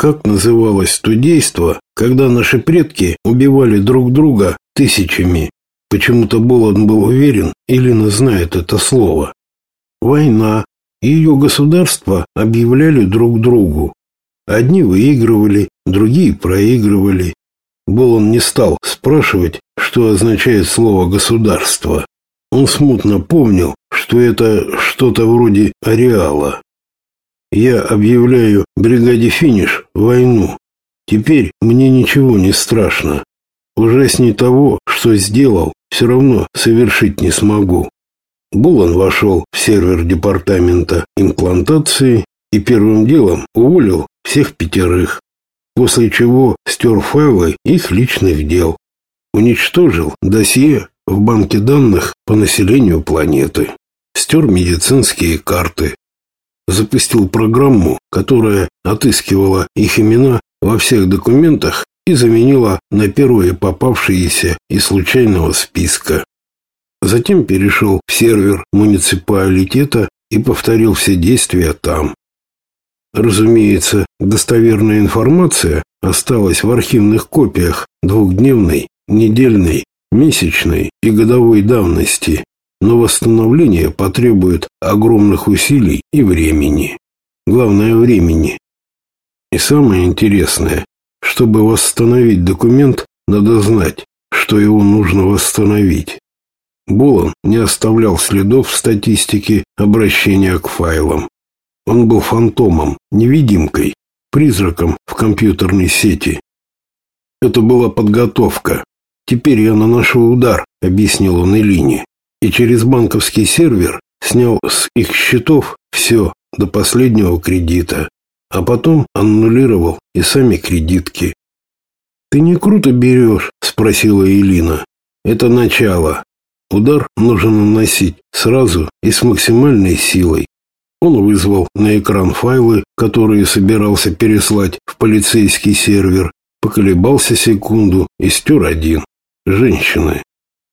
Как называлось то действо, когда наши предки убивали друг друга тысячами? Почему-то Болон был уверен, Илина знает это слово. Война. Ее государства объявляли друг другу. Одни выигрывали, другие проигрывали. Болон не стал спрашивать, что означает слово «государство». Он смутно помнил, что это что-то вроде ареала. Я объявляю бригаде «Финиш» войну. Теперь мне ничего не страшно. Ужасней того, что сделал, все равно совершить не смогу. Булан вошел в сервер департамента имплантации и первым делом уволил всех пятерых, после чего стер файлы их личных дел. Уничтожил досье в банке данных по населению планеты. Стер медицинские карты. Запустил программу, которая отыскивала их имена во всех документах и заменила на первые попавшиеся из случайного списка. Затем перешел в сервер муниципалитета и повторил все действия там. Разумеется, достоверная информация осталась в архивных копиях двухдневной, недельной, месячной и годовой давности, но восстановление потребует огромных усилий и времени. Главное времени. И самое интересное, чтобы восстановить документ, надо знать, что его нужно восстановить. Болон не оставлял следов в статистике обращения к файлам. Он был фантомом, невидимкой, призраком в компьютерной сети. Это была подготовка. Теперь я наношу удар, объяснил он Элине, и через банковский сервер снял с их счетов все до последнего кредита, а потом аннулировал и сами кредитки. «Ты не круто берешь?» – спросила Элина. «Это начало. Удар нужно наносить сразу и с максимальной силой. Он вызвал на экран файлы, которые собирался переслать в полицейский сервер, поколебался секунду и стер один. Женщины.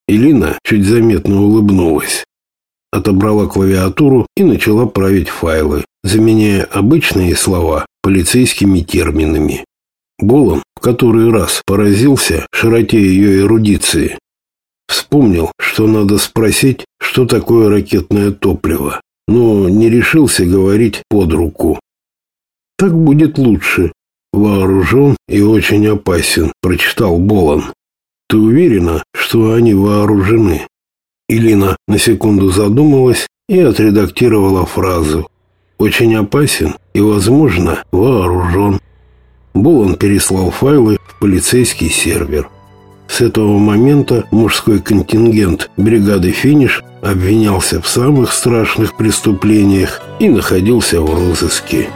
Илина чуть заметно улыбнулась. Отобрала клавиатуру и начала править файлы, заменяя обычные слова полицейскими терминами. Болон в который раз поразился широте ее эрудиции. Вспомнил, что надо спросить, что такое ракетное топливо, но не решился говорить под руку. Так будет лучше. Вооружен и очень опасен, прочитал Болон. Ты уверена, что они вооружены? Илина на секунду задумалась и отредактировала фразу. Очень опасен и, возможно, вооружен. Болон переслал файлы в полицейский сервер. С этого момента мужской контингент бригады «Финиш» обвинялся в самых страшных преступлениях и находился в розыске.